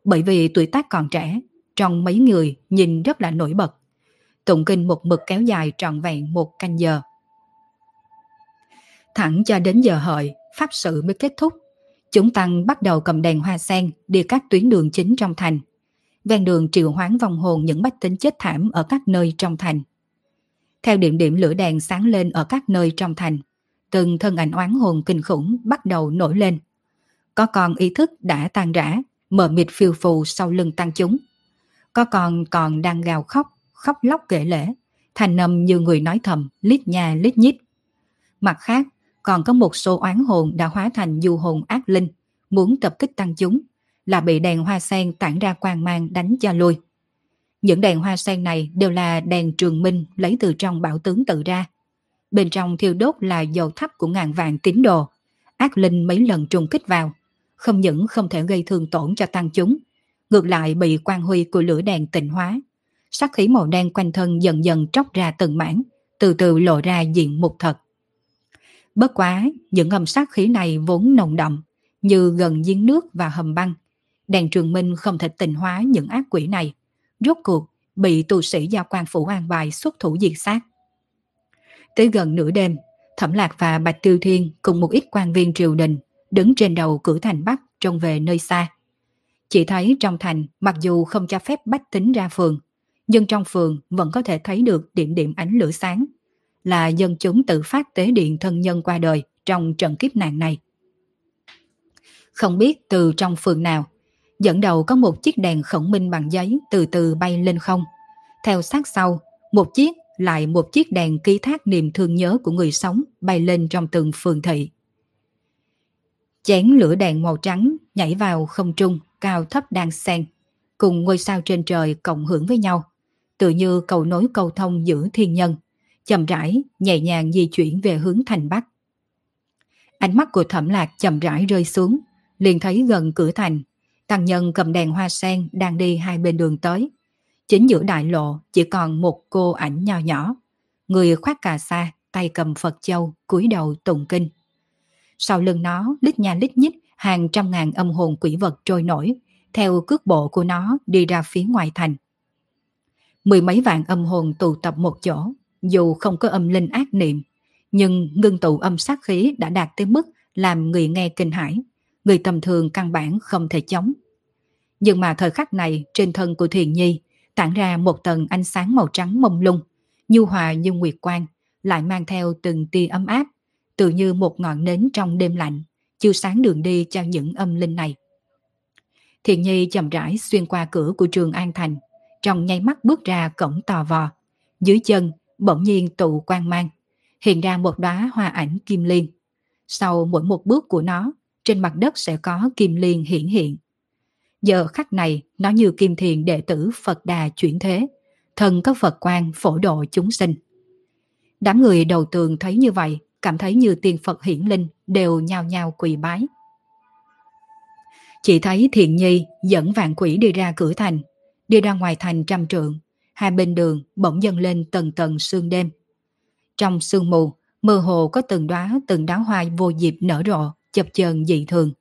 [SPEAKER 1] Bởi vì tuổi tác còn trẻ, trong mấy người nhìn rất là nổi bật. Tụng kinh một mực kéo dài trọn vẹn một canh giờ. Thẳng cho đến giờ hợi, pháp sự mới kết thúc. Chúng tăng bắt đầu cầm đèn hoa sen đi các tuyến đường chính trong thành. Ven đường triệu hoán vòng hồn những bách tính chết thảm ở các nơi trong thành. Theo điểm điểm lửa đèn sáng lên ở các nơi trong thành, từng thân ảnh oán hồn kinh khủng bắt đầu nổi lên. Có con ý thức đã tan rã, mờ mịt phiêu phù sau lưng tăng chúng. Có con còn đang gào khóc, khóc lóc kể lễ, thành nầm như người nói thầm, lít nhà lít nhít. Mặt khác, còn có một số oán hồn đã hóa thành du hồn ác linh, muốn tập kích tăng chúng, là bị đèn hoa sen tản ra quang mang đánh cho lui. Những đèn hoa sen này đều là đèn trường minh lấy từ trong bảo tướng tự ra. Bên trong thiêu đốt là dầu thắp của ngàn vàng tín đồ. Ác linh mấy lần trùng kích vào, không những không thể gây thương tổn cho tăng chúng, ngược lại bị quang huy của lửa đèn tịnh hóa. Sắc khí màu đen quanh thân dần dần tróc ra từng mảng, từ từ lộ ra diện mục thật. Bất quá, những âm sát khí này vốn nồng đậm, như gần giếng nước và hầm băng. Đèn trường minh không thể tịnh hóa những ác quỷ này. Rốt cuộc, bị tu sĩ gia quan phủ an bài xuất thủ diệt sát. Tới gần nửa đêm, Thẩm Lạc và Bạch Tiêu Thiên cùng một ít quan viên triều đình đứng trên đầu cửa thành Bắc trông về nơi xa. Chỉ thấy trong thành mặc dù không cho phép bách tính ra phường, nhưng trong phường vẫn có thể thấy được điểm điểm ánh lửa sáng, là dân chúng tự phát tế điện thân nhân qua đời trong trận kiếp nạn này. Không biết từ trong phường nào, dẫn đầu có một chiếc đèn khổng minh bằng giấy từ từ bay lên không. Theo sát sau, một chiếc lại một chiếc đèn ký thác niềm thương nhớ của người sống bay lên trong từng phường thị. Chén lửa đèn màu trắng nhảy vào không trung, cao thấp đang xen, cùng ngôi sao trên trời cộng hưởng với nhau, tự như cầu nối cầu thông giữa thiên nhân, chậm rãi, nhẹ nhàng di chuyển về hướng thành Bắc. Ánh mắt của thẩm lạc chậm rãi rơi xuống, liền thấy gần cửa thành, tăng nhân cầm đèn hoa sen đang đi hai bên đường tới. Chính giữa đại lộ chỉ còn một cô ảnh nho nhỏ, người khoác cà sa, tay cầm Phật châu, cúi đầu tụng kinh. Sau lưng nó lít nha lít nhít hàng trăm ngàn âm hồn quỷ vật trôi nổi, theo cước bộ của nó đi ra phía ngoài thành. Mười mấy vạn âm hồn tụ tập một chỗ, dù không có âm linh ác niệm, nhưng ngưng tụ âm sát khí đã đạt tới mức làm người nghe kinh hãi, người tầm thường căn bản không thể chống. Nhưng mà thời khắc này trên thân của Thiền Nhi tản ra một tầng ánh sáng màu trắng mông lung, nhu hòa như nguyệt quang, lại mang theo từng tia ấm áp, tự như một ngọn nến trong đêm lạnh, chiếu sáng đường đi cho những âm linh này. Thiện Nhi chậm rãi xuyên qua cửa của trường An Thành, trong nháy mắt bước ra cổng tò vò. Dưới chân bỗng nhiên tụ quang mang, hiện ra một đóa hoa ảnh kim liên. Sau mỗi một bước của nó, trên mặt đất sẽ có kim liên hiển hiện. Giờ khắc này, nó như kim thiền đệ tử Phật Đà chuyển thế, thần có Phật quan phổ độ chúng sinh. Đám người đầu tường thấy như vậy, cảm thấy như tiên Phật hiển linh đều nhao nhao quỳ bái. Chỉ thấy thiện nhi dẫn vạn quỷ đi ra cửa thành, đi ra ngoài thành trăm trượng, hai bên đường bỗng dâng lên tầng tầng sương đêm. Trong sương mù, mơ hồ có từng đóa từng đóa hoa vô dịp nở rộ, chập chờn dị thường.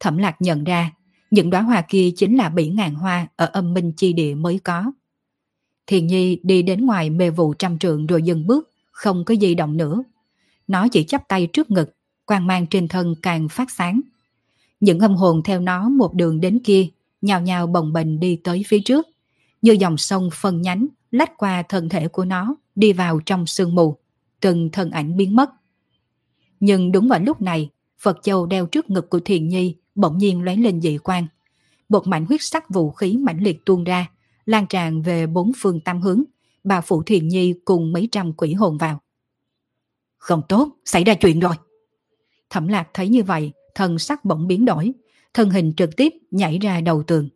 [SPEAKER 1] Thẩm lạc nhận ra, những đóa hoa kia chính là bỉ ngàn hoa ở âm minh chi địa mới có. Thiền Nhi đi đến ngoài mê vụ trăm trượng rồi dừng bước, không có gì động nữa. Nó chỉ chắp tay trước ngực, quang mang trên thân càng phát sáng. Những âm hồn theo nó một đường đến kia, nhào nhào bồng bềnh đi tới phía trước, như dòng sông phân nhánh lách qua thân thể của nó, đi vào trong sương mù, từng thân ảnh biến mất. Nhưng đúng vào lúc này, Phật Châu đeo trước ngực của Thiền Nhi bỗng nhiên lóe lên dị quang. Một mảnh huyết sắc vũ khí mãnh liệt tuôn ra, lan tràn về bốn phương tam hướng, bà Phụ Thiền Nhi cùng mấy trăm quỷ hồn vào. Không tốt, xảy ra chuyện rồi. Thẩm lạc thấy như vậy, thân sắc bỗng biến đổi, thân hình trực tiếp nhảy ra đầu tường.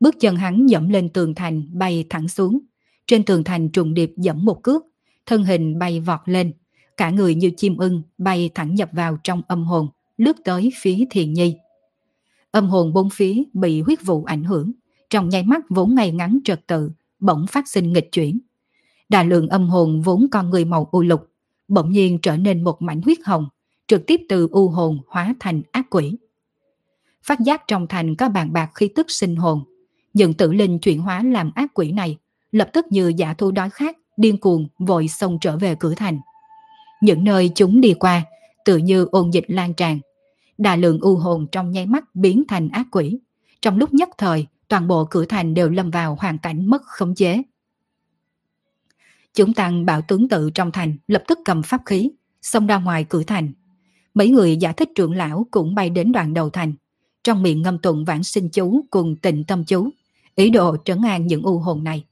[SPEAKER 1] Bước chân hắn dẫm lên tường thành bay thẳng xuống. Trên tường thành trùng điệp dẫm một cước, thân hình bay vọt lên, cả người như chim ưng bay thẳng nhập vào trong âm hồn, lướt tới phía thiền nhi. Âm hồn bốn phía bị huyết vụ ảnh hưởng, trong nháy mắt vốn ngay ngắn trật tự, bỗng phát sinh nghịch chuyển. Đà lượng âm hồn vốn con người màu u lục, bỗng nhiên trở nên một mảnh huyết hồng, trực tiếp từ u hồn hóa thành ác quỷ. Phát giác trong thành có bàn bạc khí tức sinh hồn, những tử linh chuyển hóa làm ác quỷ này, lập tức như giả thu đói khát, điên cuồng vội xông trở về cửa thành. Những nơi chúng đi qua, tự như ôn dịch lan tràn. Đà lượng u hồn trong nháy mắt biến thành ác quỷ. Trong lúc nhất thời, toàn bộ cửa thành đều lâm vào hoàn cảnh mất khống chế. Chúng tăng bảo tướng tự trong thành lập tức cầm pháp khí, xông ra ngoài cửa thành. Mấy người giả thích trưởng lão cũng bay đến đoạn đầu thành, trong miệng ngâm tụng vãng sinh chú cùng tịnh tâm chú, ý đồ trấn an những u hồn này.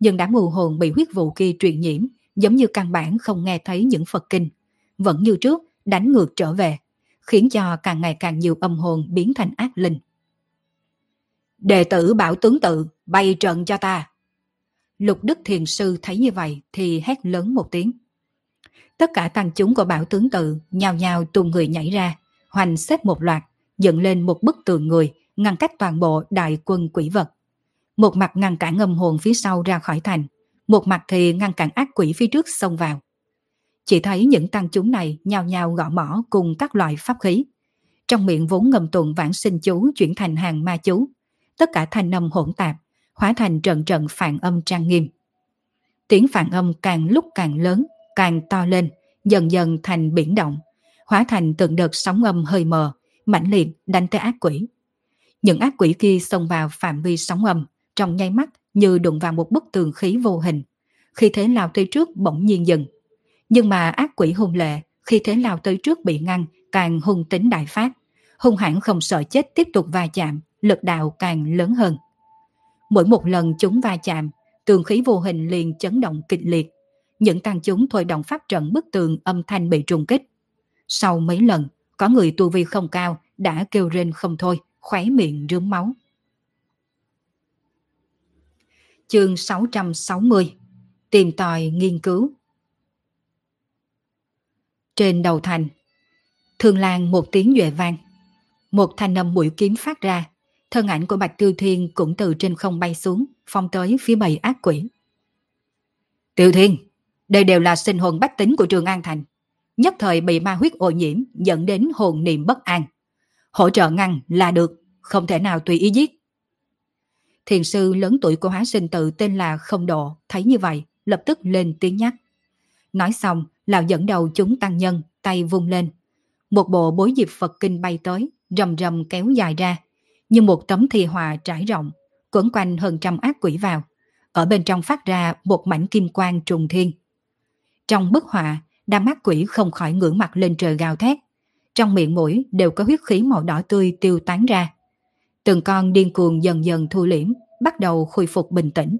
[SPEAKER 1] Nhưng đám u hồn bị huyết vụ kia truyền nhiễm, giống như căn bản không nghe thấy những Phật kinh, vẫn như trước đánh ngược trở về, khiến cho càng ngày càng nhiều âm hồn biến thành ác linh. Đệ tử bảo tướng tự, bay trận cho ta. Lục Đức Thiền Sư thấy như vậy thì hét lớn một tiếng. Tất cả tăng chúng của bảo tướng tự nhào nhào tung người nhảy ra, hoành xếp một loạt, dựng lên một bức tường người, ngăn cách toàn bộ đại quân quỷ vật. Một mặt ngăn cản âm hồn phía sau ra khỏi thành, một mặt thì ngăn cản ác quỷ phía trước xông vào. Chỉ thấy những tăng chúng này nhào nhào gõ mỏ cùng các loại pháp khí. Trong miệng vốn ngầm tụng vãng sinh chú chuyển thành hàng ma chú. Tất cả thành nầm hỗn tạp, hóa thành trận trận phản âm trang nghiêm. Tiếng phản âm càng lúc càng lớn, càng to lên, dần dần thành biển động, hóa thành từng đợt sóng âm hơi mờ, mãnh liệt đánh tới ác quỷ. Những ác quỷ kia xông vào phạm vi sóng âm, trong nháy mắt như đụng vào một bức tường khí vô hình. Khi thế lao tới trước bỗng nhiên dừng. Nhưng mà ác quỷ hung lệ, khi thế lao tới trước bị ngăn, càng hung tính đại phát. Hung hãn không sợ chết tiếp tục va chạm, lực đạo càng lớn hơn. Mỗi một lần chúng va chạm, tường khí vô hình liền chấn động kịch liệt. Những tăng chúng thôi động pháp trận bức tường âm thanh bị trùng kích. Sau mấy lần, có người tu vi không cao đã kêu rên không thôi, khóe miệng rướm máu. Chương 660 Tìm tòi nghiên cứu Trên đầu thành Thường làng một tiếng duệ vang Một thanh âm mũi kiếm phát ra Thân ảnh của Bạch Tiêu Thiên cũng từ trên không bay xuống Phong tới phía bầy ác quỷ. Tiêu Thiên Đây đều là sinh hồn bách tính của Trường An Thành. Nhất thời bị ma huyết ô nhiễm Dẫn đến hồn niệm bất an. Hỗ trợ ngăn là được Không thể nào tùy ý giết. Thiền sư lớn tuổi của hóa sinh tự tên là Không Độ thấy như vậy, lập tức lên tiếng nhắc. Nói xong, lão dẫn đầu chúng tăng nhân, tay vung lên. Một bộ bối diệp Phật kinh bay tới, rầm rầm kéo dài ra, như một tấm thi hòa trải rộng, quấn quanh hơn trăm ác quỷ vào. Ở bên trong phát ra một mảnh kim quang trùng thiên. Trong bức họa, đám ác quỷ không khỏi ngưỡng mặt lên trời gào thét. Trong miệng mũi đều có huyết khí màu đỏ tươi tiêu tán ra. Từng con điên cuồng dần dần thu liễm, bắt đầu khôi phục bình tĩnh.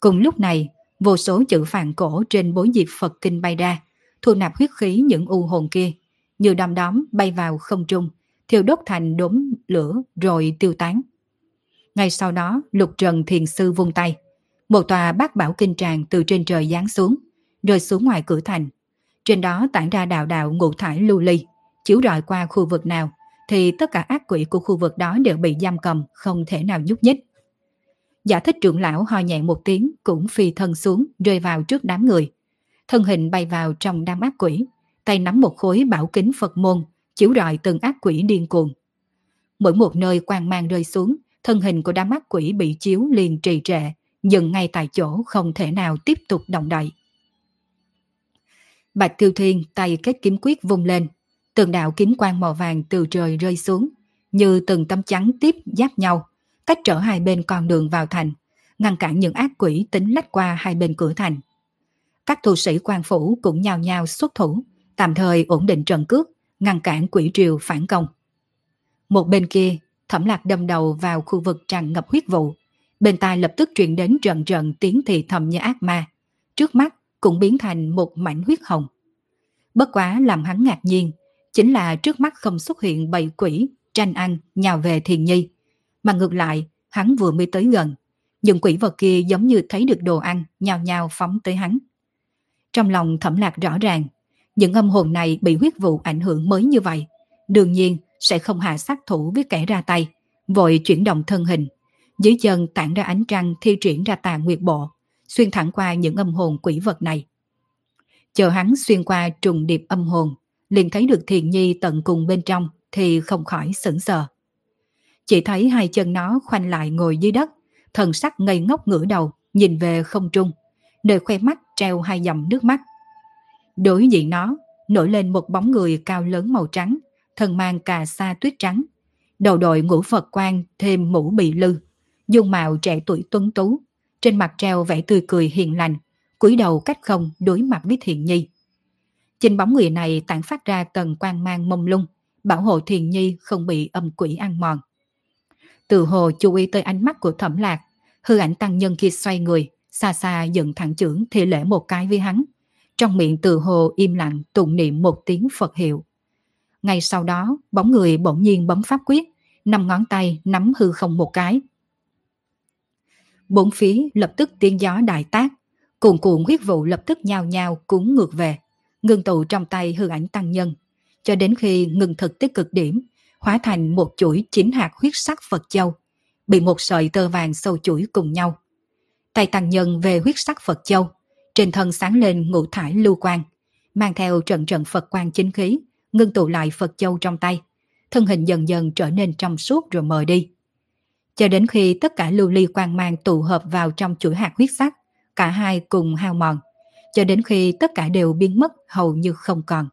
[SPEAKER 1] Cùng lúc này, vô số chữ phàn cổ trên bối diệp Phật kinh bay ra, thu nạp huyết khí những u hồn kia, như đom đóm bay vào không trung, thiêu đốt thành đốm lửa rồi tiêu tán. Ngay sau đó, lục trần thiền sư vung tay. Một tòa bát bảo kinh tràng từ trên trời giáng xuống, rơi xuống ngoài cửa thành. Trên đó tản ra đạo đạo ngũ thải lưu ly, chiếu rọi qua khu vực nào thì tất cả ác quỷ của khu vực đó đều bị giam cầm, không thể nào nhúc nhích. Giả thích trưởng lão ho nhẹ một tiếng cũng phi thân xuống rơi vào trước đám người. Thân hình bay vào trong đám ác quỷ, tay nắm một khối bảo kính Phật môn, chiếu rọi từng ác quỷ điên cuồng. Mỗi một nơi quang mang rơi xuống, thân hình của đám ác quỷ bị chiếu liền trì trệ, dừng ngay tại chỗ không thể nào tiếp tục động đậy. Bạch Tiêu Thiên tay kết kiếm quyết vung lên, từng đạo kiếm quang màu vàng từ trời rơi xuống, như từng tấm chắn tiếp giáp nhau, cách trở hai bên con đường vào thành, ngăn cản những ác quỷ tính lách qua hai bên cửa thành. Các tu sĩ quan phủ cũng nhào nhào xuất thủ, tạm thời ổn định trận cước, ngăn cản quỷ triều phản công. Một bên kia, thẩm lạc đâm đầu vào khu vực tràn ngập huyết vụ. Bên tai lập tức truyền đến trận trận tiếng thì thầm như ác ma. Trước mắt cũng biến thành một mảnh huyết hồng. Bất quá làm hắn ngạc nhiên, chính là trước mắt không xuất hiện bầy quỷ, tranh ăn, nhào về thiền nhi. Mà ngược lại, hắn vừa mới tới gần, những quỷ vật kia giống như thấy được đồ ăn, nhào nhào phóng tới hắn. Trong lòng thẩm lạc rõ ràng, những âm hồn này bị huyết vụ ảnh hưởng mới như vậy, đương nhiên sẽ không hạ sát thủ với kẻ ra tay, vội chuyển động thân hình. Dưới chân tản ra ánh trăng thi triển ra tà nguyệt bộ, xuyên thẳng qua những âm hồn quỷ vật này. Chờ hắn xuyên qua trùng điệp âm hồn, liền thấy được thiền nhi tận cùng bên trong thì không khỏi sững sờ. Chỉ thấy hai chân nó khoanh lại ngồi dưới đất, thần sắc ngây ngốc ngửa đầu, nhìn về không trung, nơi khoe mắt treo hai dòng nước mắt. Đối diện nó, nổi lên một bóng người cao lớn màu trắng, thân mang cà sa tuyết trắng. Đầu đội ngũ Phật quan thêm mũ bị lư, dung mạo trẻ tuổi tuấn tú, trên mặt treo vẻ tươi cười hiền lành, cúi đầu cách không đối mặt với thiện nhi. Trên bóng người này tản phát ra tầng quang mang mông lung, bảo hộ thiền nhi không bị âm quỷ ăn mòn. Từ hồ chú ý tới ánh mắt của thẩm lạc, hư ảnh tăng nhân kia xoay người, xa xa dựng thẳng trưởng thì lễ một cái với hắn. Trong miệng từ hồ im lặng tụng niệm một tiếng Phật hiệu. Ngay sau đó, bóng người bỗng nhiên bấm pháp quyết, năm ngón tay nắm hư không một cái. Bốn phía lập tức tiếng gió đại tác, cuồn cuộn huyết vụ lập tức nhào nhào cuốn ngược về ngưng tụ trong tay hư ảnh tăng nhân, cho đến khi ngừng thực tới cực điểm, hóa thành một chuỗi chín hạt huyết sắc Phật Châu, bị một sợi tơ vàng sâu chuỗi cùng nhau. Tay tăng nhân về huyết sắc Phật Châu, trên thân sáng lên ngũ thải lưu quang, mang theo trận trận Phật quang chính khí, ngưng tụ lại Phật Châu trong tay, thân hình dần dần trở nên trong suốt rồi mờ đi. Cho đến khi tất cả lưu ly quang mang tụ hợp vào trong chuỗi hạt huyết sắc, cả hai cùng hao mòn, cho đến khi tất cả đều biến mất hầu như không còn.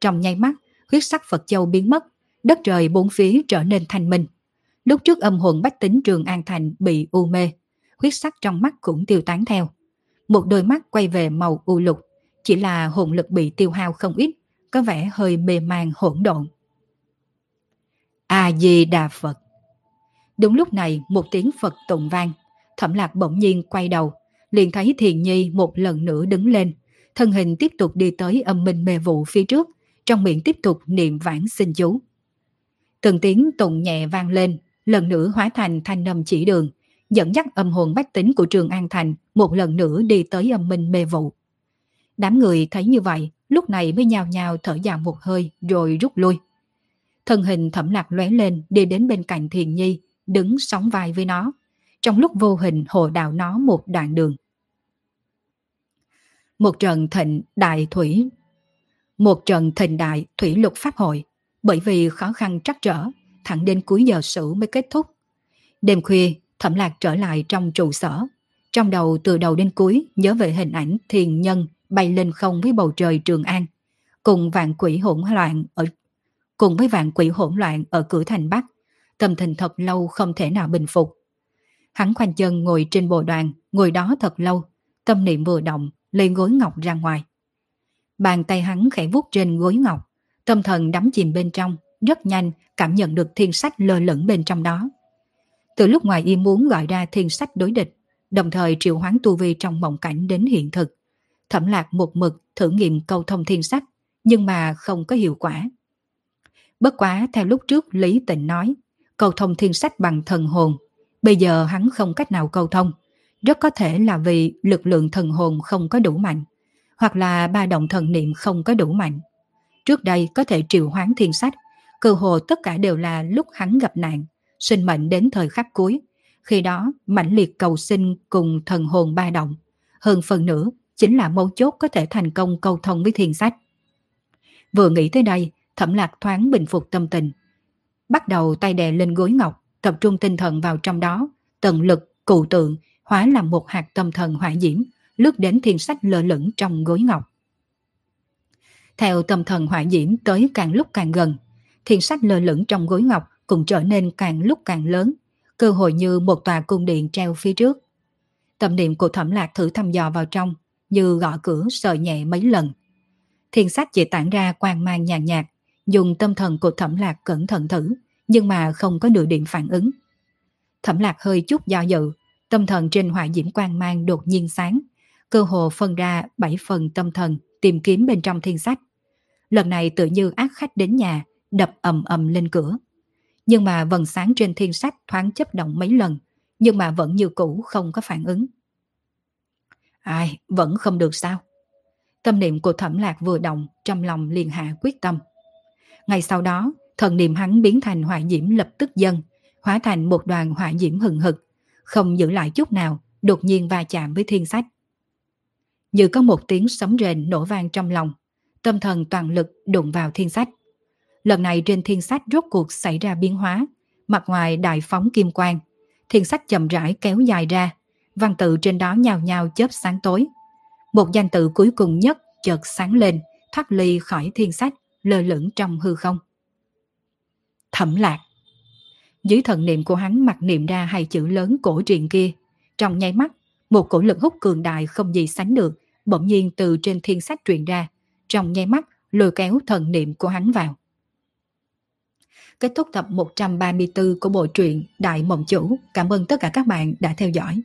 [SPEAKER 1] Trong nháy mắt, huyết sắc Phật Châu biến mất, đất trời bốn phía trở nên thanh minh. Lúc trước âm hồn bách tính Trường An Thành bị u mê, huyết sắc trong mắt cũng tiêu tán theo. Một đôi mắt quay về màu u lục, chỉ là hồn lực bị tiêu hao không ít, có vẻ hơi mê man hỗn độn. A-di-đà Phật. Đúng lúc này một tiếng Phật tụng vang, thẩm lạc bỗng nhiên quay đầu, liền thấy thiền nhi một lần nữa đứng lên, thân hình tiếp tục đi tới âm minh mê vụ phía trước, trong miệng tiếp tục niệm vãng sinh chú. Từng tiếng tụng nhẹ vang lên, lần nữa hóa thành thanh âm chỉ đường, dẫn dắt âm hồn bách tính của trường An Thành một lần nữa đi tới âm minh mê vụ. Đám người thấy như vậy, lúc này mới nhào nhào thở dài một hơi rồi rút lui. Thân hình thẩm lạc lóe lên đi đến bên cạnh thiền nhi, đứng sóng vai với nó. Trong lúc vô hình hồ đạo nó một đoạn đường. Một trận thịnh đại thủy Một trận thịnh đại thủy lục pháp hội bởi vì khó khăn trắc trở thẳng đến cuối giờ sử mới kết thúc. Đêm khuya, thẩm lạc trở lại trong trụ sở. Trong đầu từ đầu đến cuối nhớ về hình ảnh thiền nhân bay lên không với bầu trời Trường An, cùng vạn quỷ hỗn loạn ở cùng với vạn quỷ hỗn loạn ở cửa thành Bắc, tâm tình thật lâu không thể nào bình phục. Hắn khoanh chân ngồi trên bồ đoàn, ngồi đó thật lâu, tâm niệm vừa động, lấy gối ngọc ra ngoài. Bàn tay hắn khẽ vuốt trên gối ngọc, tâm thần đắm chìm bên trong, rất nhanh cảm nhận được thiên sách lơ lửng bên trong đó. Từ lúc ngoài ý muốn gọi ra thiên sách đối địch, đồng thời triệu hoán tu vi trong mộng cảnh đến hiện thực. Thẩm lạc một mực thử nghiệm câu thông thiên sách, nhưng mà không có hiệu quả. Bất quá theo lúc trước Lý Tịnh nói, câu thông thiên sách bằng thần hồn. Bây giờ hắn không cách nào câu thông. Rất có thể là vì lực lượng thần hồn không có đủ mạnh, hoặc là ba động thần niệm không có đủ mạnh. Trước đây có thể triệu hoán thiên sách, cơ hồ tất cả đều là lúc hắn gặp nạn, sinh mệnh đến thời khắc cuối. Khi đó, mãnh liệt cầu sinh cùng thần hồn ba động. Hơn phần nữa, chính là mấu chốt có thể thành công câu thông với thiên sách. Vừa nghĩ tới đây, thẩm lạc thoáng bình phục tâm tình. Bắt đầu tay đè lên gối ngọc, tập trung tinh thần vào trong đó, tận lực, cụ tượng, hóa làm một hạt tâm thần hỏa diễm, lướt đến thiên sách lơ lửng trong gối ngọc. Theo tâm thần hỏa diễm tới càng lúc càng gần, thiên sách lơ lửng trong gối ngọc cũng trở nên càng lúc càng lớn, cơ hội như một tòa cung điện treo phía trước. Tâm niệm của thẩm lạc thử thăm dò vào trong, như gõ cửa sờ nhẹ mấy lần. Thiên sách chỉ tản ra quang mang nhàn nhạt, dùng tâm thần của thẩm lạc cẩn thận thử, nhưng mà không có nửa điểm phản ứng. Thẩm lạc hơi chút do dự, tâm thần trên hỏa diễm quang mang đột nhiên sáng, cơ hồ phân ra bảy phần tâm thần tìm kiếm bên trong thiên sách. Lần này tự như ác khách đến nhà, đập ầm ầm lên cửa. Nhưng mà vần sáng trên thiên sách thoáng chấp động mấy lần, nhưng mà vẫn như cũ không có phản ứng. Ai, vẫn không được sao? Tâm niệm của thẩm lạc vừa động, trong lòng liền hạ quyết tâm. Ngay sau đó, thần niệm hắn biến thành hỏa diễm lập tức dâng, hóa thành một đoàn hỏa diễm hừng hực, không giữ lại chút nào, đột nhiên va chạm với thiên sách. Như có một tiếng sấm rền nổ vang trong lòng, tâm thần toàn lực đụng vào thiên sách. Lần này trên thiên sách rốt cuộc xảy ra biến hóa, mặt ngoài đại phóng kim quang, thiên sách chậm rãi kéo dài ra, văn tự trên đó nhào nhào chớp sáng tối. Một danh tự cuối cùng nhất chợt sáng lên, thoát ly khỏi thiên sách, lơ lửng trong hư không. Thẩm lạc Dưới thần niệm của hắn mặc niệm ra hai chữ lớn cổ truyền kia, trong nháy mắt, một cổ lực hút cường đại không gì sánh được, bỗng nhiên từ trên thiên sách truyền ra, trong nháy mắt lôi kéo thần niệm của hắn vào. Kết thúc tập 134 của bộ truyện Đại Mộng Chủ. Cảm ơn tất cả các bạn đã theo dõi.